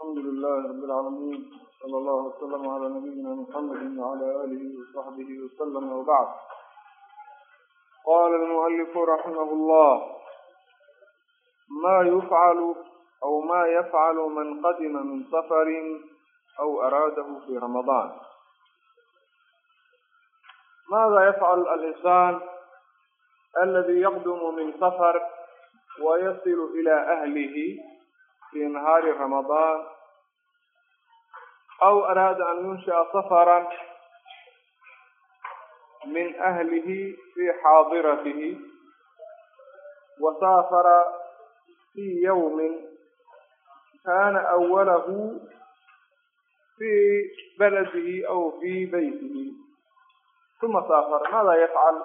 الحمد لله رب العالمين صلى الله وسلم على نبينا محمد وعلى آله وصحبه وسلم وبعد قال المؤلف رحمه الله ما يفعل أو ما يفعل من قدم من سفر أو أراده في رمضان ماذا يفعل الإنسان الذي يقدم من سفر ويصل إلى أهله في نهار رمضان أو أراد أن ينشأ سفرا من أهله في حاضرته وسافر في يوم كان أوله في بلده أو في بيته ثم سافر ماذا يفعل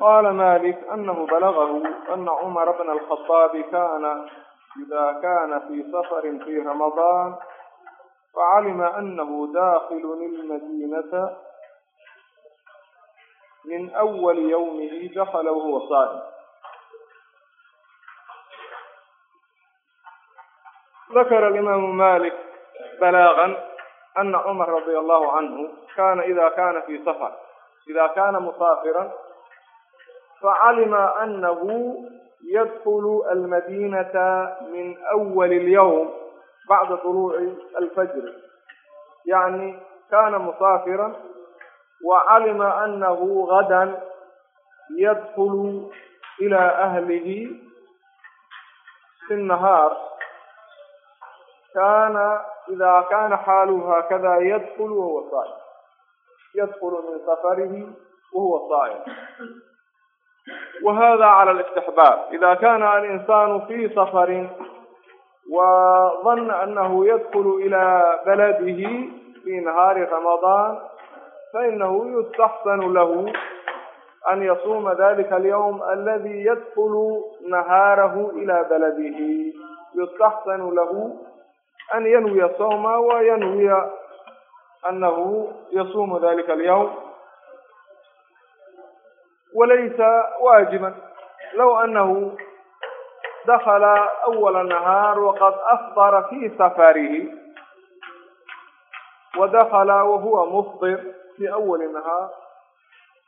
قال مالك أنه بلغه أن عمر بن الخطاب كان إذا كان في سفر في رمضان فعلم أنه داخل المدينة من أول يومه دخل وهو صائم. ذكر الإمام مالك بلاغا أن عمر رضي الله عنه كان إذا كان في سفر إذا كان مسافرا facalima anahu yadkulu almadinata min awali اlyawm bacda طuluuci alfajri yacni kana musaafiran wacalima anahu gadan yadkulu ila ahlihi fi الnahaar kana ida kana xaaluhu haakada yadkulu wahuwa saa'im yadkulu min safarihi wahuwa saa'im وهذا على الاستحباب. إذا كان الإنسان في سفر وظن أنه يدخل إلى بلده في نهار رمضان فإنه يستحسن له أن يصوم ذلك اليوم الذي يدخل نهاره إلى بلده. يستحسن له أن ينوي الصوم وينوي أنه يصوم ذلك اليوم. وليس واجبا لو أنه دخل أول النهار وقد أفطر في سفره ودخل وهو مفطر في أول النهار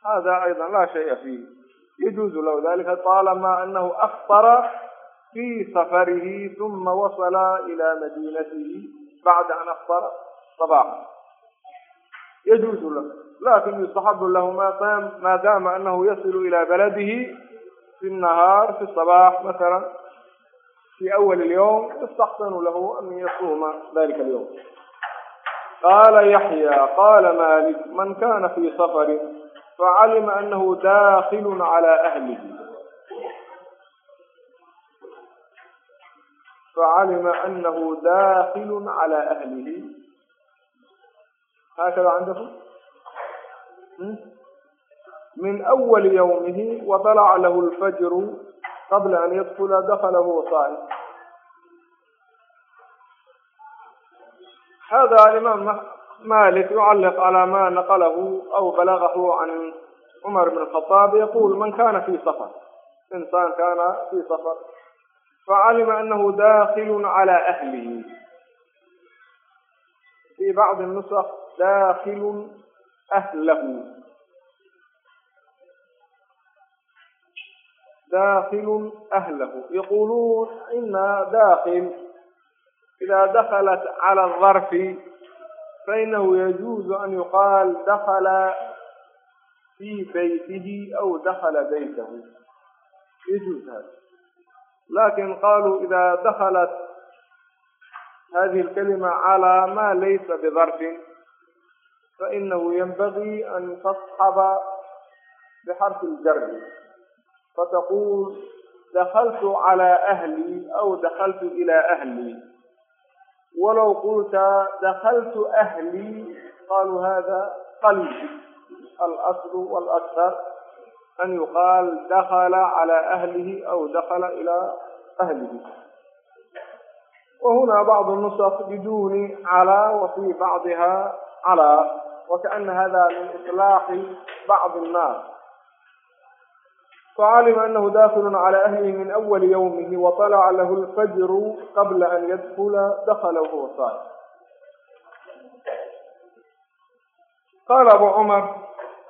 هذا أيضا لا شيء فيه يجوز له ذلك طالما أنه أفطر في سفره ثم وصل إلى مدينته بعد أن أفطر صباحا يجوز له لكن يستحب له ما دام أنه يصل إلى بلده في النهار في الصباح مثلا في أول اليوم يستحسن له أن يصوم ذلك اليوم قال يحيى قال مالك من كان في سفر فعلم أنه داخل على أهله فعلم أنه داخل على أهله هكذا عندكم من أول يومه وطلع له الفجر قبل أن يدخل دخله صائم هذا الإمام مالك يعلق على ما نقله أو بلغه عن عمر بن الخطاب يقول من كان في سفر إنسان كان في سفر فعلم أنه داخل على أهله في بعض النسخ داخل أهله. داخل أهله. يقولون إن داخل. إذا دخلت على الظرف فإنه يجوز أن يقال دخل في بيته أو دخل بيته. يجوز هذا. لكن قالوا إذا دخلت هذه الكلمة على ما ليس بظرف فإنه ينبغي أن تصحب بحرف الجر. فتقول دخلت على أهلي أو دخلت إلى أهلي. ولو قلت دخلت أهلي قالوا هذا قلبي الأصل والأكثر أن يقال دخل على أهله أو دخل إلى أهله. وهنا بعض النسخ بدون على وفي بعضها على وكأن هذا من إطلاق بعض الناس. فعلم أنه داخل على أهله من أول يومه وطلع له الفجر قبل أن يدخل دخل وهو صائم قال أبو عمر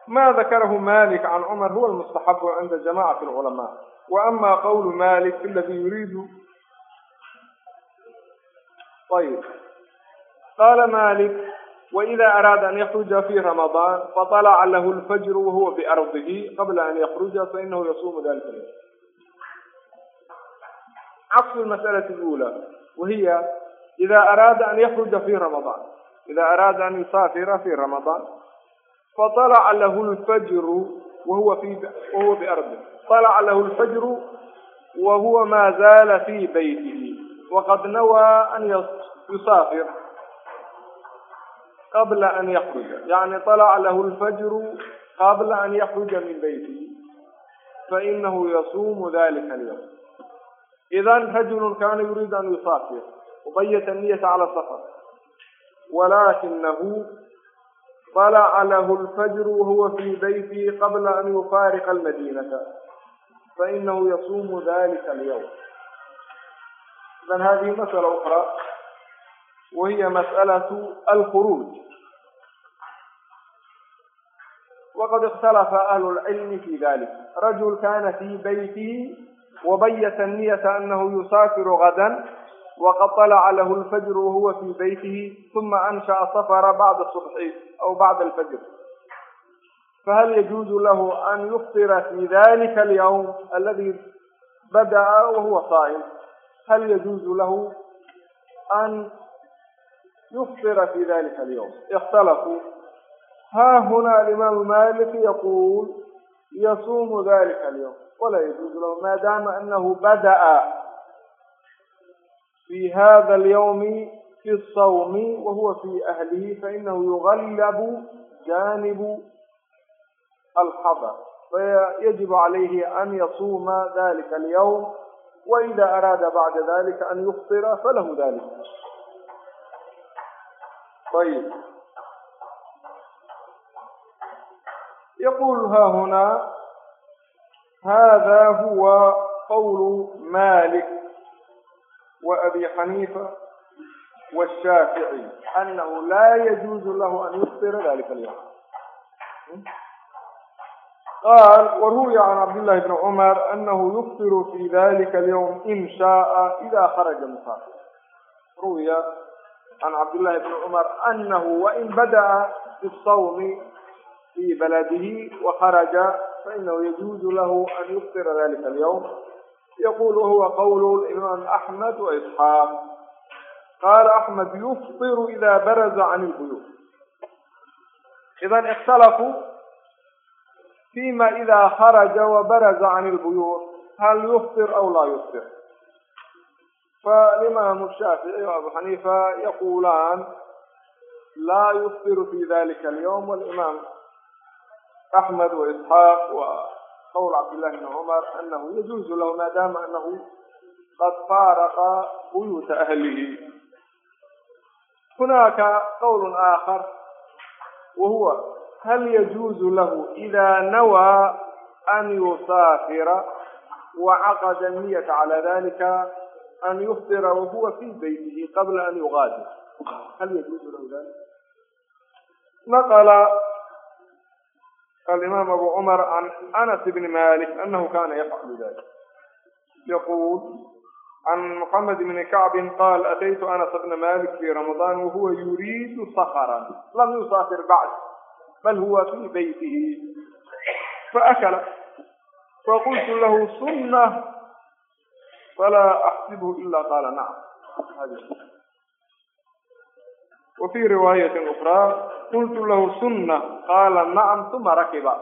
ما ذكره مالك عن عمر هو المستحب عند جماعة العلماء. وأما قول مالك الذي يريد طيب. قال مالك وإذا أراد أن يخرج في رمضان فطلع له الفجر وهو بأرضه قبل أن يخرج فإنه يصوم ذلك اليوم. عكس المسألة الأولى وهي إذا أراد أن يخرج في رمضان إذا أراد أن يسافر في رمضان فطلع له الفجر وهو في وهو بأرضه. طلع له الفجر وهو ما زال في بيته وقد نوى أن يسافر. أن يسافر قبل أن يخرج يعني طلع له الفجر قبل أن يخرج من بيته فإنه يصوم ذلك اليوم إذا رجل كان يريد أن يسافر وبيت النية على السفر ولكنه طلع له الفجر وهو في بيته قبل أن يفارق المدينة فإنه يصوم ذلك اليوم إذا هذه مسألة أخرى وهي مسألة الخروج وقد اختلف أهل العلم في ذلك رجل كان في بيته وبيت النية أنه يسافر غدا وقد طلع له الفجر وهو في بيته ثم أنشأ سفر بعد الصبح أو بعد الفجر فهل يجوز له أن يفطر في ذلك اليوم الذي بدأ وهو صائم هل يجوز yufطira fi dalika alyawm اkhtalafuu ha huna alimaamu maliki yaquul yasuumu dalika alyawm walaa yajuuzu lahu maadaama anahu bada'a fi hada alyawmi fi الsawmi wa huwa fi ahlihi fainahu yugallabu janibu alxadar fayajibu calayhi an yasuuma dalika alyawm waida araada bacda dalika an yuftira falahu dalik فله ذلك طيب يقول ها هنا هذا هو قول مالك وأبي حنيفة والشافعي أنه لا يجوز له أن يفطر ذلك اليوم قال وروي عن عبد الله بن عمر أنه يفطر في ذلك اليوم إن شاء إذا خرج مسافر روي عن عبد الله بن عمر أنه وإن بدأ في الصوم في بلده وخرج فإنه يجوز له أن يفطر ذلك اليوم يقول وهو قول الإمام أحمد وإسحاق قال أحمد يفطر إذا برز عن البيوت إذا اختلفوا فيما إذا خرج وبرز عن البيوت فالإمام الشافعي وأبو حنيفة يقولان لا يفطر في ذلك اليوم والإمام أحمد وإسحاق وقول عبد الله بن عمر أنه يجوز له ما دام أنه قد فارق بيوت أهله هناك قول آخر وهو هل يجوز له إذا نوى أن يسافر وعقد النية على ذلك أن يفطر وهو في بيته قبل أن يغادر هل يجوز له ذلك؟ نقل الإمام أبو عمر عن أنس بن مالك أنه كان يفعل ذلك يقول عن محمد بن كعب قال أتيت أنس بن مالك في رمضان وهو يريد صخرا لم يسافر بعد بل هو في بيته فأكل فقلت له سنة فلا أحسبه إلا قال نعم هذه وفي رواية أخرى قلت له سنة قال نعم ثم ركب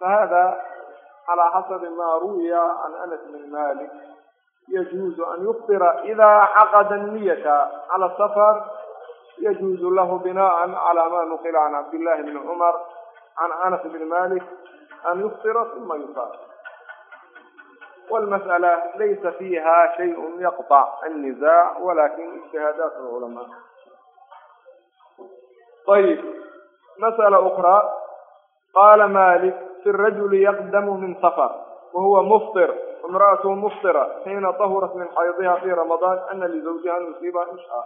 فهذا على حسب ما روي عن أنس بن مالك يجوز أن يفطر إذا عقد النية على السفر يجوز له بناء على ما نقل عن عبد الله بن عمر عن أنس بن مالك والمسألة ليس فيها شيء يقطع النزاع ولكن اجتهادات العلماء. طيب مسألة أخرى. قال مالك في الرجل يقدم من سفر وهو مفطر امرأته مفطرة حين طهرت من حيضها في رمضان أن لزوجها المصيبة إشعار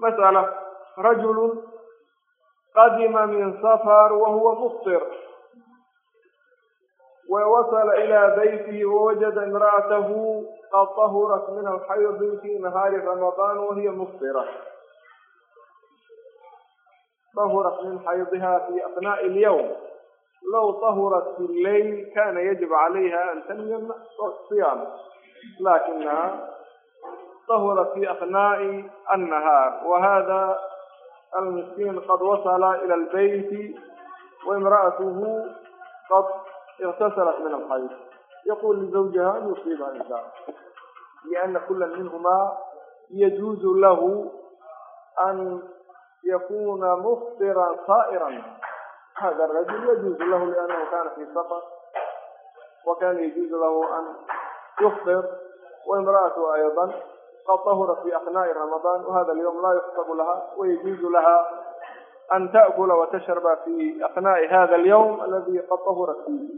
مسألة رجل قدم من سفر وهو مفطر. ووصل إلى بيته ووجد امرأته قد طهرت من الحيض في نهار رمضان وهي مفطرة. طهرت من حيضها في أثناء اليوم. لو طهرت في الليل كان يجب عليها أن تنم صيام لكنها طهرت في أثناء النهار. وهذا المسكين قد وصل إلى البيت وامرأته اغتسلت من الحيض يقول لزوجها أن يصيبها نساء لأن كل منهما يجوز له أن يكون مفطرا صائرا هذا الرجل يجوز له لأنه كان في سفر وكان يجوز له أن يفطر وامرأته أيضا قد طهرت في أثناء رمضان وهذا اليوم لا يحسب لها ويجوز لها أn تأkla وتshrba fي أثناءi hda الyوم اladي qad طahrat fiihi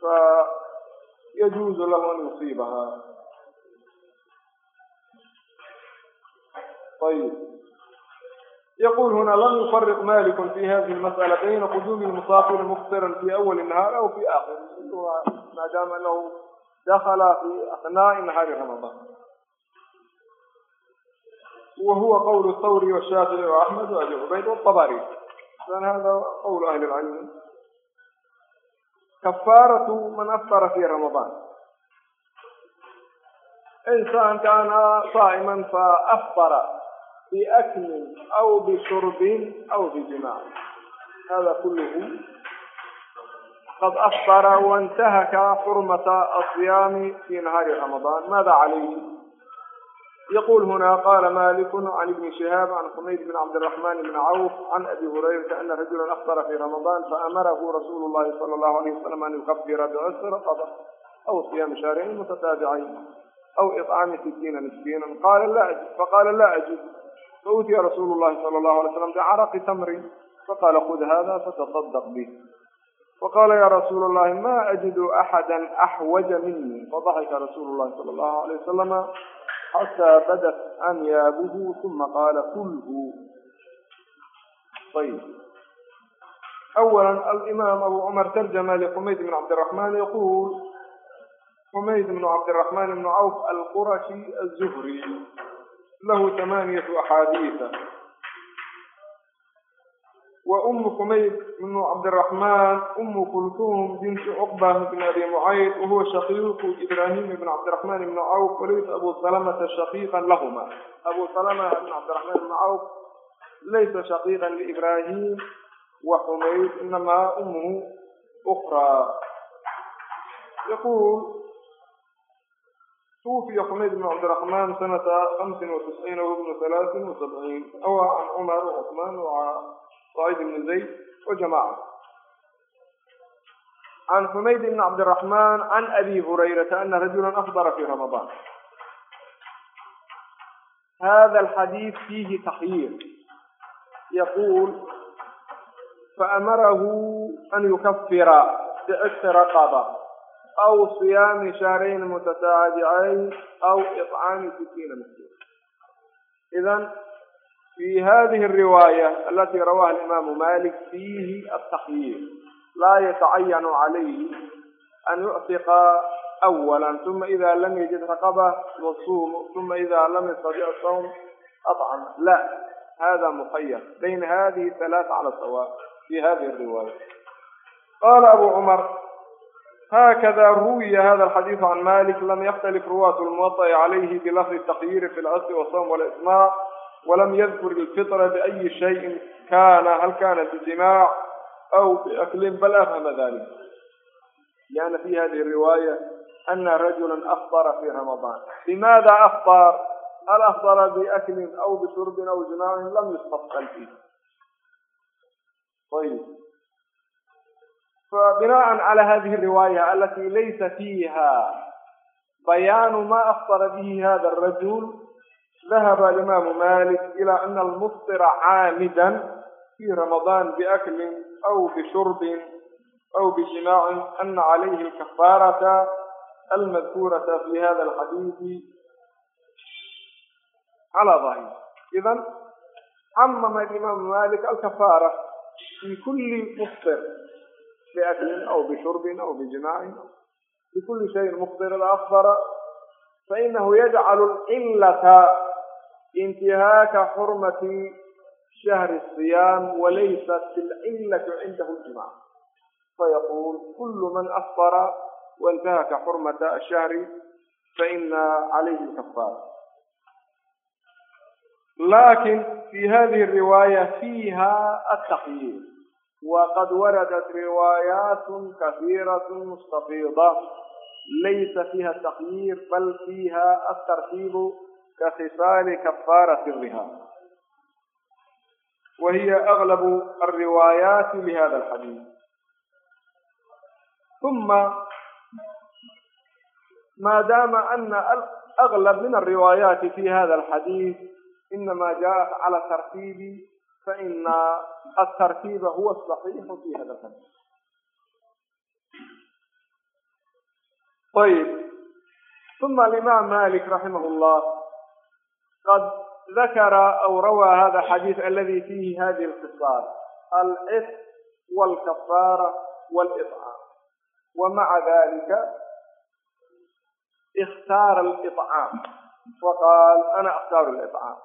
fayaجuز lah an yuصiibha ayb yqul hna lam yufرq malik fi hadi الmasألة bayna qdum المsاfir mfطirا fi أwl نhاar aw fi آkir maadaama anahu dakla fi أثناءi نhاari ramaضاn وهو قول الثوري والشافعي وأحمد وأبي عبيد والطبري. إذن هذا قول أهل العلم. كفارة من أفطر في رمضان. إنسان كان صائما فأفطر بأكل أو بشرب أو بجماع. هذا كله قد أفطر وانتهك حرمة الصيام في نهار رمضان. ماذا عليه؟ yqul huna qala malik can ibni shihaab can xumayd bn cabdiraxman bni cawf can abi hurayrata ana rajula afطra fi ramadaan faamarahu rasuulu llahi sal اllahu alayh wasalam an yukafira bcusr qadr aw siyaami shahrayn mutataabicayn aw iطcaami sitiina miskiina faqala la ajid fautiya rasuulu llahi sal اllahu alay slam bicaraqi tamrin faqala khud hada fataصadq bih faqala ya rasuul اllahi ma ajidu axada axwaja mini fadaxika rasuulu llahi sal اllahu alayh wasalama حتى بدت أنيابه ثم قال كله. ayb أولا الإمام أبو عمر ترجم لحميد بن عبد الرحمن يقول حميد بن عبد الرحمن بن عوف القرشي الزهري له ثمانية أحاديث. wa ummu xumayd ibnu cabdiraxmaan ummu kultuum bintu cuqbah ibn abi mucayd wahuwa shakiiqu ibraahim ibn cabdiraxmaan ibni cawf walaysa abu salamata shakiiqan lahuma abu salama ibn cabdiraxmaan ibni cawf laysa shakiiqan liibraahim wa xumayd inamaa ummuhu ukraa yaquul توفي حميد بن عبد الرحمن سنة خمس وتسعين وابن ثلاث وسبعين أو عن عمر وعثمان وع بن زيد وجماعة عن حميد بن عبد الرحمن عن أبي هريرة أن رجلا أفطر في رمضان هذا الحديث فيه تحيير يقول فأمره أن يكفر بعشق رقبة أو صيام شهرين متتابعين أو إطعام ستين مسكين إذا في هذه الرواية التي رواها الإمام مالك فيه التخيير لا يتعين عليه أن يعتق أولا ثم إذا لم يجد رقبة يصوم ثم إذا لم يستطيع الصوم أطعم لا هذا مخير بين هذه الثلاث على السواء في هذه الرواية قال أبو عمر هكذا روي هذا الحديث عن مالك لم يختلف رواة الموطأ عليه بلفظ التخيير في العصر والصوم والإسماع walam yadkur ilfitra biayi shayin kana hal kana bijimaac aw biaklin bal afhama dalik liana fi hadihi riwaaya ana rajula afdara fi ramadaan bimada afdar hal afdara biaklin aw bishurbin aw jimaacin lam yustafqal fi ayb فبناء على هذه الرواية التي ليس فيها بيان ما أفطر به هذا الرجل ذهب الإمام مالك إلى أن المفطر عامدا في رمضان بأكل أو بشرب أو بجماع أن عليه الكفارة المذكورة في هذا الحديث على ظاهر إذا عمم الإمام مالك الكفارة في كل مفطر بأكل أو بشرب أو بجماع أو بكل شيء مفطر الأخضر فإنه يجعل العلة انتهاك حرمة شهر الصيام وليست العلة عنده الجماع فيقول كل من أفطر وانتهك حرمة الشهر فإن عليه الكفارة لكن في هذه الرواية فيها التخيير وقد وردت روايات كثيرة مستفيضة ليس فيها التخيير بل فيها الترتيب كخصال كفارة الرهان وهي أغلب الروايات لهذا الحديث ثم ما دام أن أغلب من الروايات في هذا الحديث إنما جاءت على ترتيب فإن الترتيب هو الصحيح في هذا الحديث طيب ثم الإمام مالك رحمه الله qad dakara aw rawaa hada xadiid aladi fiihi hadihi alqisaar alcif walkafaara wاlcaam wa maca dalika ikhtaara alcaam faqaal ana akhtaaru alcaam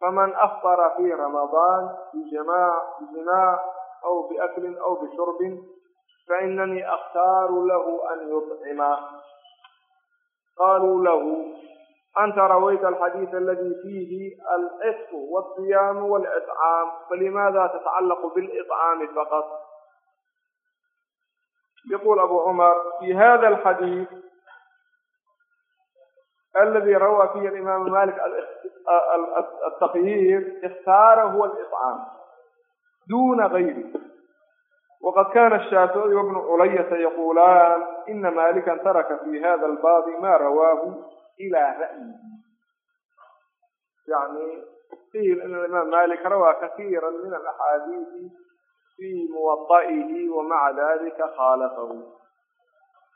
faman afطara fi ramadaan bijimaac aw biaklin aw bishurbin fainanii akhtaaru lahu an yuطcima qaaluu lahu أنت رويت الحديث الذي فيه العتق والصيام والإطعام فلماذا تتعلق بالإطعام فقط؟ يقول أبو عمر في هذا الحديث الذي روى فيه الإمام مالك التخيير اختار هو الإطعام دون غيره. وقد كان الشافعي وابن علية يقولان إن مالكا ترك في هذا الباب ما رواه إلى رأي يعني قيل أن الإمام مالك روى كثيرا من الأحاديث في موطئه ومع ذلك خالفه.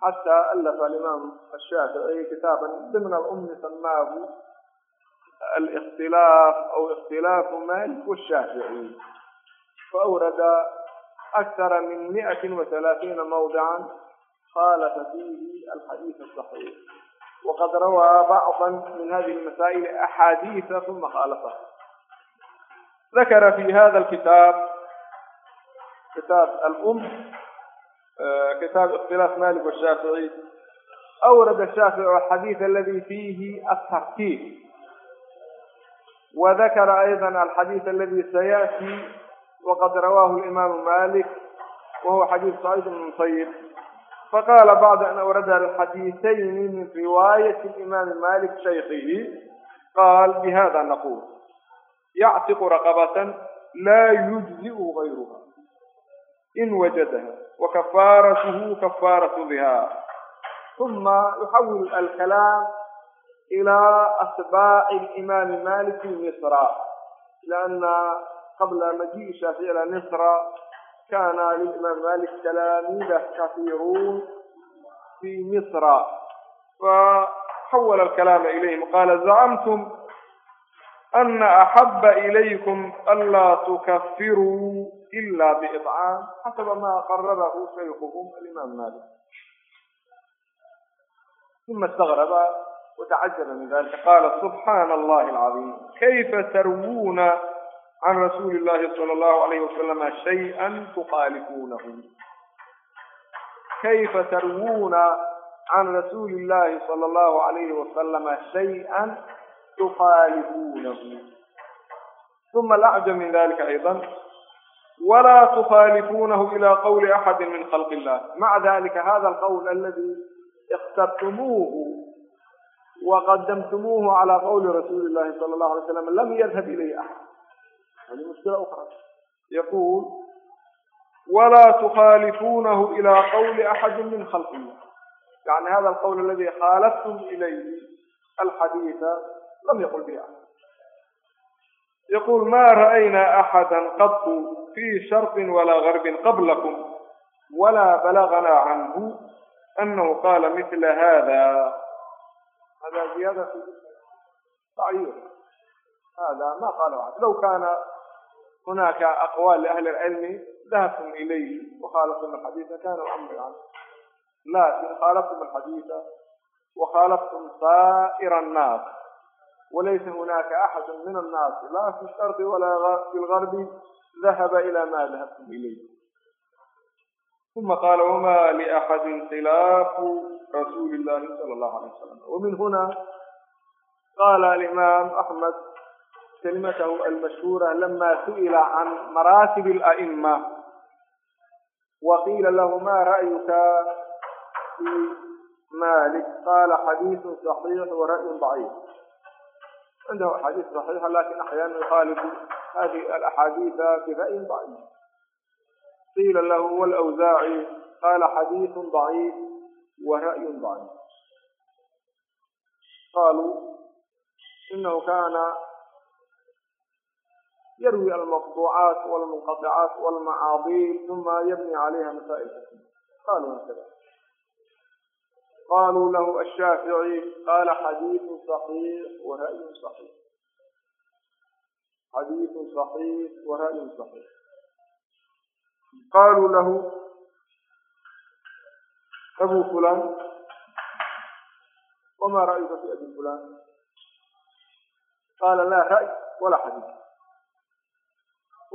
حتى ألف الإمام الشافعي كتابا ضمن الأم سماه الاختلاف أو اختلاف مالك والشافعي. فأورد أكثر من 130 موضعا خالف فيه الحديث الصحيح. وqad rawىa bعضa min hadihi الmasa'il أxaadiiثa ثuma khaalfa dakara fi hada kitaab kitaab alm kitaab ikhtilaaf malik washaafici awrada shaafici alxadiid aladi fiihi atartiib wadakara ayضa alxadiid aladi sayaأti waqad rawaahu imaamu malik wahuwa xadiid saciid bn musayiب بن المسيب فقال بعد أن أورد الحديثين من رواية الإمام مالك شيخه قال بهذا نقول يعتق رقبة لا يجزئ غيرها إن وجدها وكفارته كفارة بها ثم يحول الكلام إلى أتباع الإمام مالك في مصر لأن قبل مجيء الشافعي إلى مصر كان للإمام مالك تلاميذ كثيرون في مصر فحول الكلام إليهم قال زعمتم أن أحب إليكم ألا تكفروا إلا بإطعام حسب ما قرره شيخهم الإمام مالك ثم استغرب وتعجب من ذلك قال سبحان الله العظيم كيف تروون عن رسول الله صلى الله عليه وسلم شيئا تخالفونه كيف تروون عن رسول الله صلى الله عليه وسلم شيئا تخالفونه ثم الأعجب من ذلك أيضا ولا تخالفونه إلى قول أحد من خلق الله مع ذلك هذا القول الذي اخترتموه وقدمتموه على قول رسول الله صلى الله عليه وسلم لم يذهب إليه أحد هذه مشكلة أخرى يقول ولا تخالفونه إلى قول أحد من خلق الله يعني هذا القول الذي خالفتم إليه الحديث لم يقل به أحد يقول ما رأينا أحدا قط في شرق ولا غرب قبلكم ولا بلغنا عنه أنه قال مثل هذا هذا زيادة ضعيف هذا ما قاله أحد لو كان هناك أقوال لأهل العلم ذهبتم إليه وخالفتم الحديث كان الأمر عنه لكن خالفتم الحديث وخالفتم سائر الناس وليس هناك أحد من الناس لا في الشرق ولا في الغرب ذهب إلى ما ذهبتم إليه ثم قال وما لأحد خلاف رسول الله صلى الله عليه وسلم ومن هنا قال الإمام أحمد كلمته المشهورة لما سئل عن مراتب الأئمة وقيل له ما رأيك في مالك قال حديث صحيح ورأي ضعيف عنده أحاديث صحيحة لكن أحيانا يخالف هذه الأحاديث برأي ضعيف قيل له والأوزاعي قال حديث ضعيف ورأي ضعيف قالوا إنه كان يروي المقطوعات والمنقطعات والمعاضيل ثم يبني عليها مسائل قالوا هكذا قالوا له الشافعي قال حديث صحيح ورأي صحيح حديث صحيح ورأي صحيح قالوا له أبو فلان وما رأيك في أبي فلان قال لا رأي ولا حديث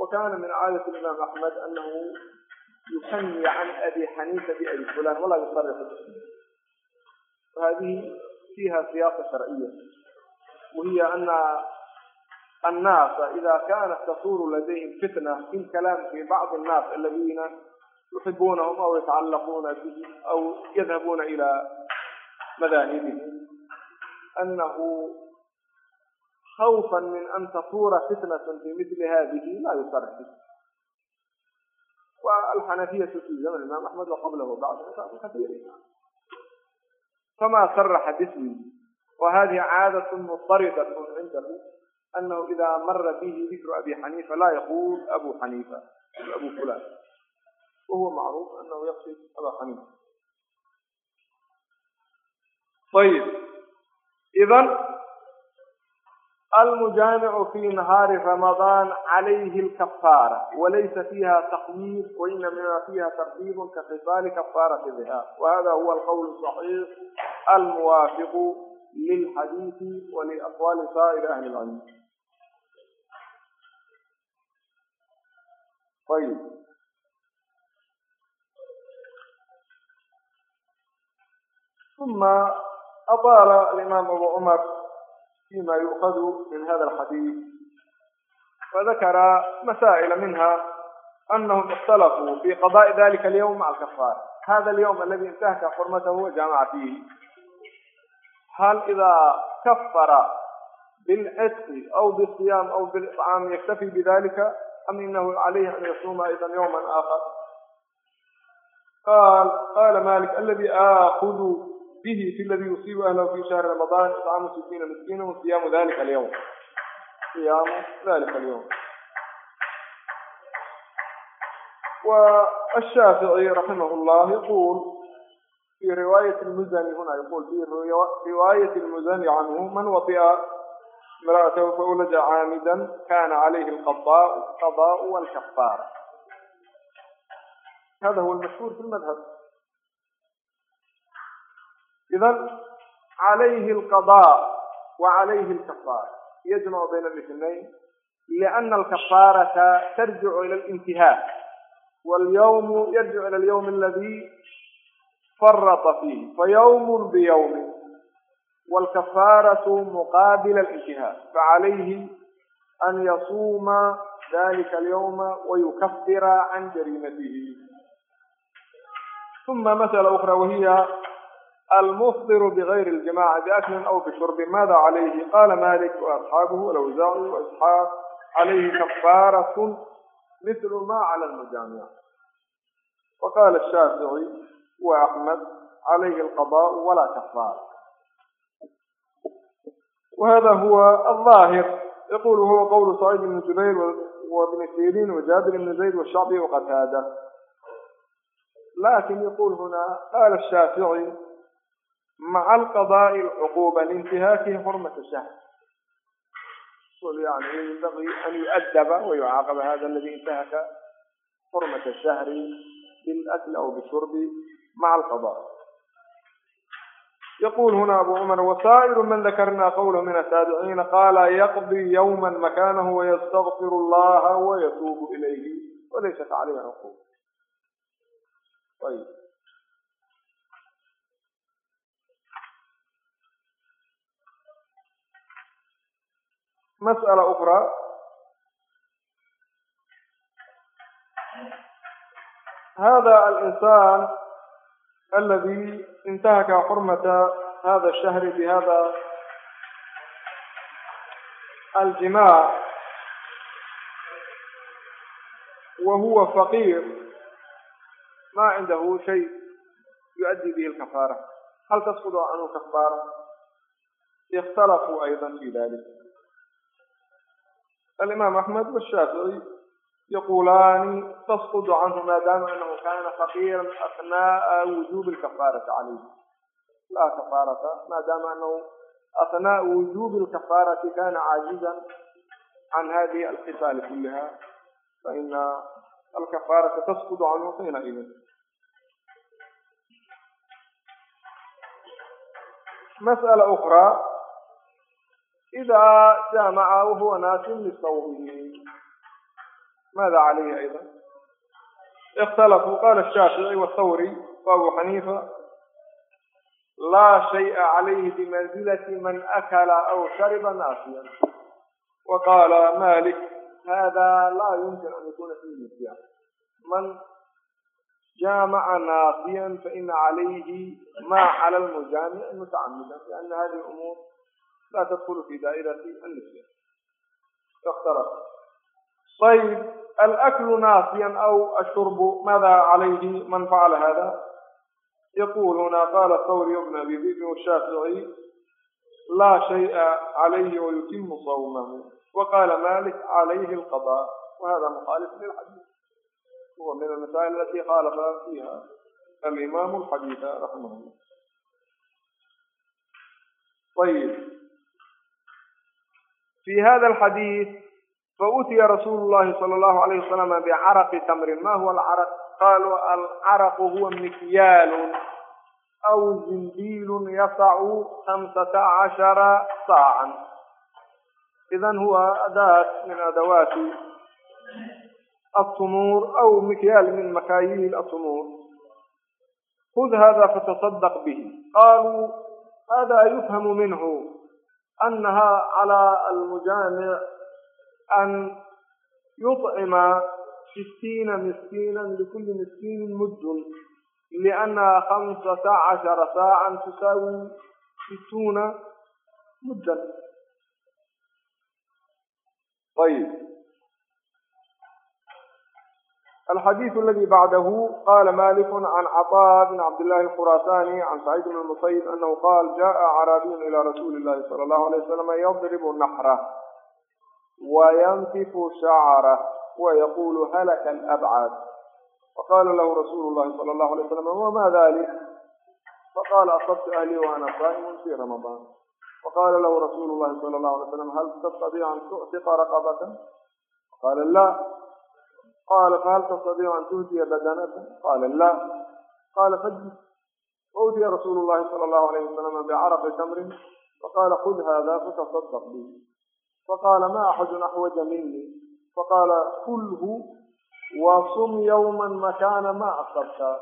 وكان من عادة الإمام أحمد أنه يثني عن أبي حنيفة بأبي فلان ولا يصرح به. فهذه فيها سياقة شرعية وهي أن الناس إذا كانت تثور لديهم فتنة في كلام في بعض الناس الذين يحبونهم أو يتعلقون به أو يذهبون إلى مذاهبهم أنه خوفا من أن تفور فتنة في مثل هذه لا يصرح. به والحنفية في زمن الإمام أحمد وقبله وبعد أشخاص كثيرين فما صرح باسمه وهذه عادة مضطردة عنده أنه إذا مر به ذكر أبي حنيفة لا يقول أبو حنيفة أبو فلان. وهو معروف أنه يقصد أبا حنيفة. طيب. إذا المجامع في نهار رمضان عليه الكفارة وليس فيها تخيير وإنما فيها ترتيب كخصال كفارة الذهاب وهذا هو القول الصحيح الموافق للحديث ولأقوال سائر أهل العلم طيب ثم أطال الإمام أبو عمر فيما يؤخذ من هذا الحديث. وذكر مسائل منها أنهم اختلفوا في قضاء ذلك اليوم مع الكفار. هذا اليوم الذي انتهك حرمته وجامع فيه. هل إذا كفر بالعتق أو بالصيام أو بالإطعام يكتفي بذلك؟ أم إنه عليه أن يصوم أيضا يوما آخر؟ قال قال مالك الذي آخذ به في الذي يصيب اهله في شهر رمضان اطعام 60 miskiina wasiyaamu ذلك اليوم. صيام ذلك اليوم. والشافعي رحمه الله يقول في رواية المزني هنا يقول في رواية المزني عنه من وطئ امرأته فولد عامدا كان عليه القضاء القضاء والكفارة هذا هو المشهور في المذهب إذا عليه القضاء وعليه الكفارة يجمع بين الاثنين لأن الكفارة ترجع إلى الانتهاء واليوم يرجع إلى اليوم الذي فرط فيه فيوم بيوم والكفارة مقابل الانتهاء فعليه أن يصوم ذلك اليوم ويكفر عن جريمته ثم مسألة أخرى وهي المفطر almfdir bغayr اجmاعة bأkli aw bshurbi mada عalayhi qala malik وaصxaabh wlawزaci وasxaaq عalayhi kafaaraة mil ma clى اmujaamic waqala الshaafiعي وaأxmed عalayhi اlqضاء wla kafaar whada huwa الظaahir yaqul huwa qowl sacيid bn jubayr وbn sirin وjaabir bn zayd والshacbi وqataada lakin yaqul huna qala الshaafiعي القضاء العقوبة لانتهاكه حرمة الشهر يقول يعني ينبغي أن يؤدب ويعاقب هذا الذي انتهك حرمة الشهر بالأكل أو بالشرب مع القضاء يقول هنا أبو عمر وسائر من ذكرنا قوله من التابعين قال يقضي يوما مكانه ويستغفر الله ويتوب إليه وليست عليه عقوبة طيب مسألة أخرى هذا الإنسان الذي انتهك حرمة هذا الشهر بهذا الجماع وهو فقير ما عنده شيء يؤدي به الكفارة هل تسقط عنه كفارة اختلفوا أيضا في ذلك الإمام أحمد والشافعي يقولان تسقط عنه ما دام أنه كان فقيرا أثناء وجوب الكفارة عليه لا كفارة ما دام أنه أثناء وجوب الكفارة كان عاجزا عن هذه الخصال كلها فإن الكفارة تسقط عنه حينئذ مسألة أخرى إذا جامع وهو ناس لصومه. ماذا عليه أيضا؟ اختلفوا. قال الشافعي والثوري وأبو حنيفة لا شيء عليه بمنزلة من أكل أو شرب ناسيا. وقال مالك هذا لا يمكن أن يكون في نسيان. من جامع ناسيا فإن عليه ما على المجامع متعمدا لأن هذه الأمور لا تدخل في دائرة النسيان فاختلف طيب الأكل ناسيا أو الشرب ماذا عليه من فعل هذا يقول هنا قال الثوري بن أبي ذئب والشافعي لا شيء عليه ويتم صومه وقال مالك عليه القضاء وهذا مخالف للحديث هو من المسائل التي خالف فيها الإمام الحديث رحمه الله طيب في هذا الحديث فأتي رسول الله صلى الله عليه وسلم بعرق تمر ما هو العرق قالوا العرق هو مكيال أو زنبيل يسع خمسة عشر صاعا إذا هو أداة من أدوات التمور أو مكيال من مكاييل التمور خذ هذا فتصدق به قالوا هذا يفهم منه أنها على المجامع أن يطعم ستين مسكينا لكل مسكين مد لأن خمسة عشر ساعة تساوي ستون مدا. طيب. الxadيiث اladي bعdh qal malik عn cطاء بn cabdاللahi الkhurasani عn سacيid بn المصyب anhu qal jaء acraabiy ilى rasuuli الlahi slى الlه عlيه وsلم ydrb naxrة وyntif shacrة وyqul hlk الأbcاad faqala lah rasul الlahi slى الlه عlيه وsلم wma dalik faqala aصbtu أhlي وأna صائm fي ramaضاn faqala lah rasul الlahi slى الlه عlيه وsلم hal تstطيع an تctiqa رqبة qala la لا قال فهل تستطيع أن تهدي بدنة قال لا قال فاجلس أوتي رسول الله صلى الله عليه وسلم بعرق تمر فقال خذ هذا فتصدق به فقال ما أحد أحوج مني فقال كله وصم يوما مكان ما أصبت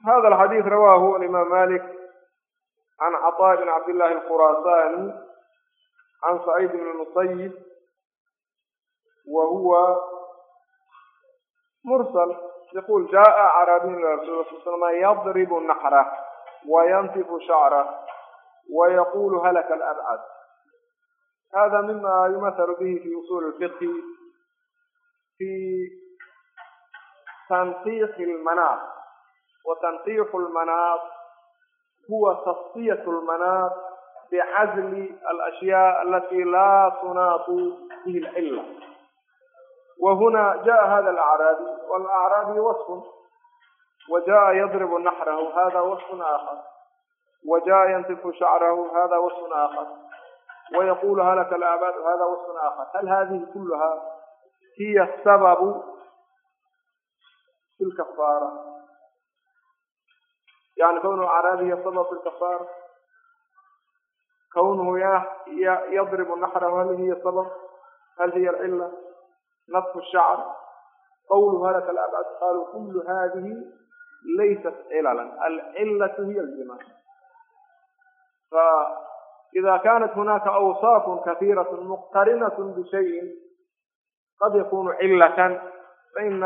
طيب هذا الحديث رواه الإمام مالك عن عطاء بن عبد الله الخراساني عن سعيد بن المسيب وهو مرسل يقول جاء عربي إلى رسول الله صلى الله عليه وسلم يضرب نحره وينتف شعره ويقول هلك الأبعد هذا مما يمثل به في أصول الفقه في تنقيح المناط وتنقيح المناط هو تصفية المناط بعزل الأشياء التي لا تناط به العلة وهنا جاء هذا الأعرابي والأعرابي وصف وجاء يضرب نحره هذا وصف آخر وجاء ينتف شعره هذا وصف آخر ويقول هلك الآباد هذا وصف آخر هل هذه كلها هي السبب في الكفارة يعني كون الأعرابي هي السبب في الكفارة كونه يضرب نحره هل هي السبب هل هي العلة نطف الشعر قول هلك الأبعد قالوا كل هذه ليست عللا العلة هي الجماع فإذا كانت هناك أوصاف كثيرة مقترنة بشيء قد يكون علة فإن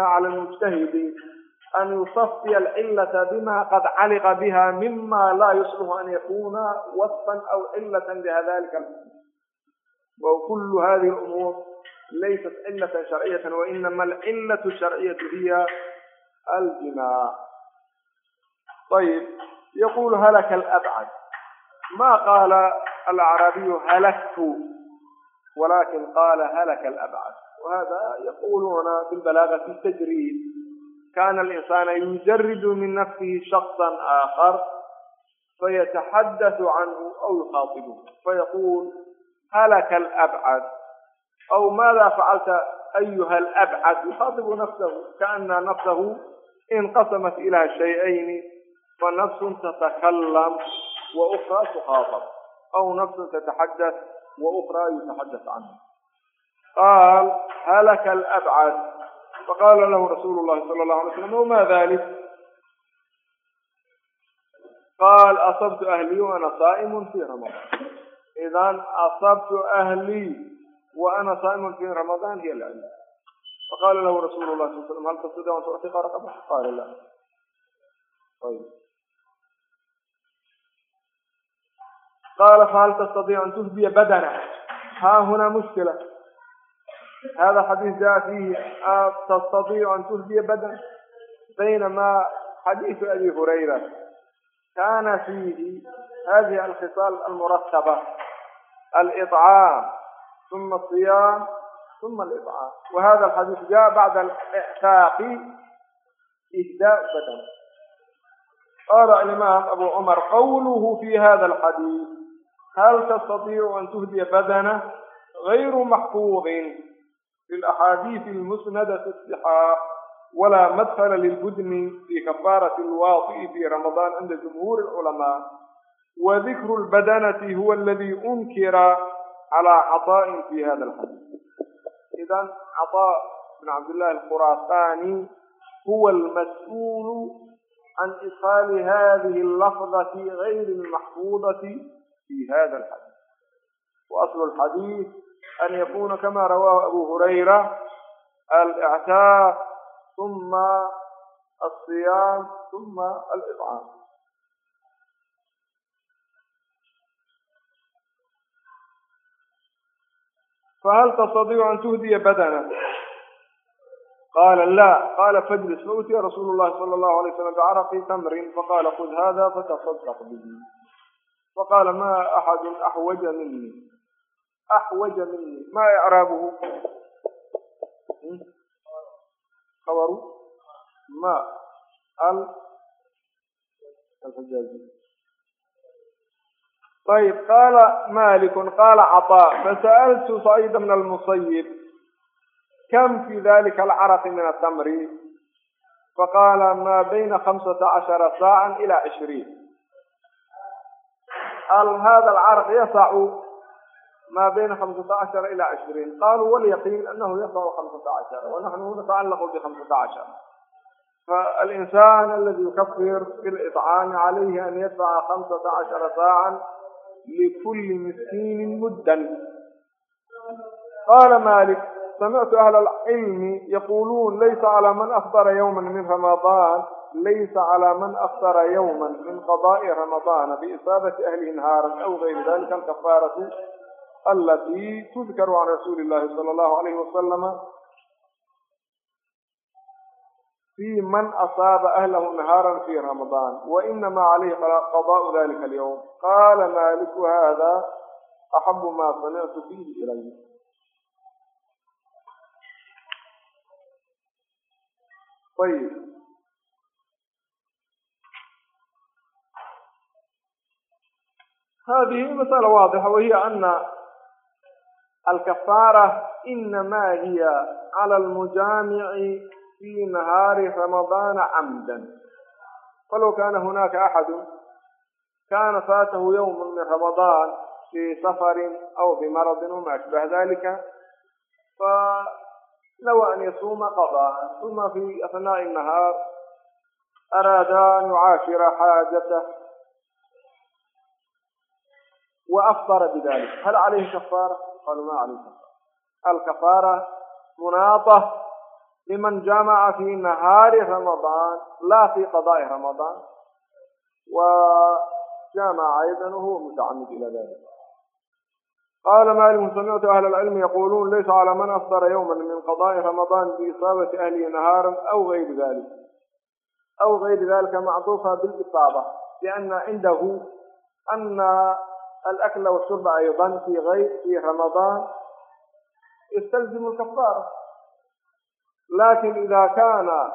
على المجتهد أن يصفي العلة بما قد علق بها مما لا يصلح أن يكون وصفا أو علة لذلك وكل هذه الأمور ليست علة شرعية وإنما العلة الشرعية هي الجماع طيب يقول هلك الأبعد ما قال الأعرابي هلكت ولكن قال هلك الأبعد وهذا يقولون في البلاغة التجريد كان الإنسان يجرد من نفسه شخصا آخر فيتحدث عنه أو يخاطبه فيقول هلك الأبعد أو ماذا فعلت أيها الأبعد يخاطب نفسه كأن نفسه انقسمت إلى شيئين فنفس تتكلم وأخرى تخاطب أو نفس تتحدث وأخرى يتحدث عنها قال هلك الأبعد فقال له رسول الله صلى الله عليه وسلم وما ذلك قال أصبت أهلي وأنا صائم في رمضان إذا أصبت أهلي وأنا صائم في رمضان هي العلة فقال له رسول الله صلى الله عليه وسلم هل تستطيع أن تعطيك رقبة قال لا طيب قال فهل تستطيع أن تهدي بدنك ها هنا مشكلة هذا حديث جاء فيه تستطيع أن تهدي بدن بينما حديث أبي هريرة كان فيه هذه الخصال المرتبة الإطعام ثم الصيام ثم الإطعام وهذا الحديث جاء بعد الإعتاق إهداء بدن قال الإمام أبو عمر قوله في هذا الحديث هل تستطيع أن تهدي بدنه غير محفوظ في الأحاديث المسندة الصحاح ولا مدخل للبدن في كفارة الواطئ في رمضان عند جمهور العلماء وذكر البدنة هو الذي أنكر على عطاء في هذا الحديث إذا عطاء بن عبد الله الخراساني هو المسؤول عن إدخال هذه اللفظة غير المحفوظة في هذا الحديث وأصل الحديث أن يكون كما رواه أبو هريرة الاعتاق ثم الصيام ثم الإطعام. فهل تستطيع أن تهدي بدنك قال لا. قال فاجلس فأتي رسول الله صلى الله عليه وسلم بعرق تمر فقال خذ هذا فتصدق به. فقال ما أحد أحوج مني؟ axwaja minii ma icraabuhu abaru ma al ayb qaala maliku qaala caطaa fasa'altu saciida min almusayib kam fi dalika alcaraqi min atamri faqaala ma bayna hamsata cashara saacan ila cishriin hal hada alcaraq yasacu يسع ما بين خمسة عشر إلى عشرين قالوا واليقين أنه يسع خمسة عشر ونحن نتعلق بخمسة عشر فالإنسان الذي يكفر في الإطعام عليه أن يدفع خمسة عشر ساعة لكل مسكين مدا قال مالك سمعت أهل العلم يقولون ليس على من أفطر يوما من رمضان ليس على من أفطر يوما من قضاء رمضان بإصابة أهله نهارا أو غير ذلك الكفارة التي تذكر عن رسول الله صلى الله عليه وسلم في من أصاب أهله نهارا في رمضان وإنما عليه قضاء ذلك اليوم قال مالك هذا أحب ما صنعت فيه إلي طيب هذه مسألة واضحة وهي alkafaara inamaa hiya cala almujaamici fii nahaari ramadaana camdan falow kaana hunaaka axadun kaana faatahu yawmu min ramadaan fii safarin aw bimaradin wama ashbaha dalika فنوى أن يصوم قضاء ثم في أثناء النهار أراد أن يعاشر حاجته وأفطر بذلك هل عليه كفارة؟ يقال ما عليه الكفارة مناطة لمن جامع في نهار رمضان لا في قضاء رمضان وجامع أيضا وهو متعمد إلى ذلك قال ما علم سمعت أهل العلم يقولون ليس على من أفطر يوما من قضاء رمضان بإصابة أهله نهارا أو غير ذلك أو غير ذلك معطوفة بالإصابة لأن عنده أن الأكل والشرب أيضا في غير في رمضان. يستلزم الكفارة لكن إذا كان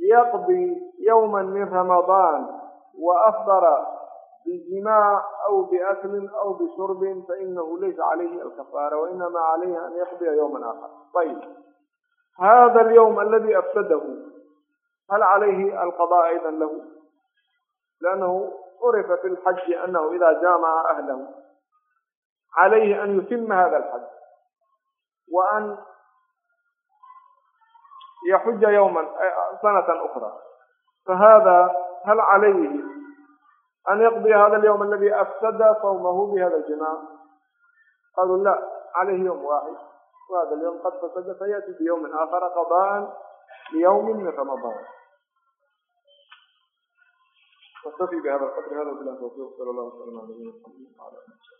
يقضي يوما من رمضان وأفطر بجماع أو بأكل أو بشرب فإنه ليس عليه الكفارة وإنما عليه أن يقضي يوما آخر. طيب. هذا اليوم الذي أفسده هل عليه القضاء أيضا له؟ لأنه عرف في الحج أنه إذا جامع أهله عليه أن يتم هذا الحج وأن يحج يوما سنة أخرى فهذا هل عليه أن يقضي هذا اليوم الذي أفسد صومه بهذا الجماع قالوا لا عليه يوم واحد وهذا اليوم قد فسد فيأتي بيوم آخر قضاء ليوم من رمضان فاكتفي بهذا القدر هذا وبالله التوفيق صلى الله وسلم على نبينا محمد وعلى اله وصحبه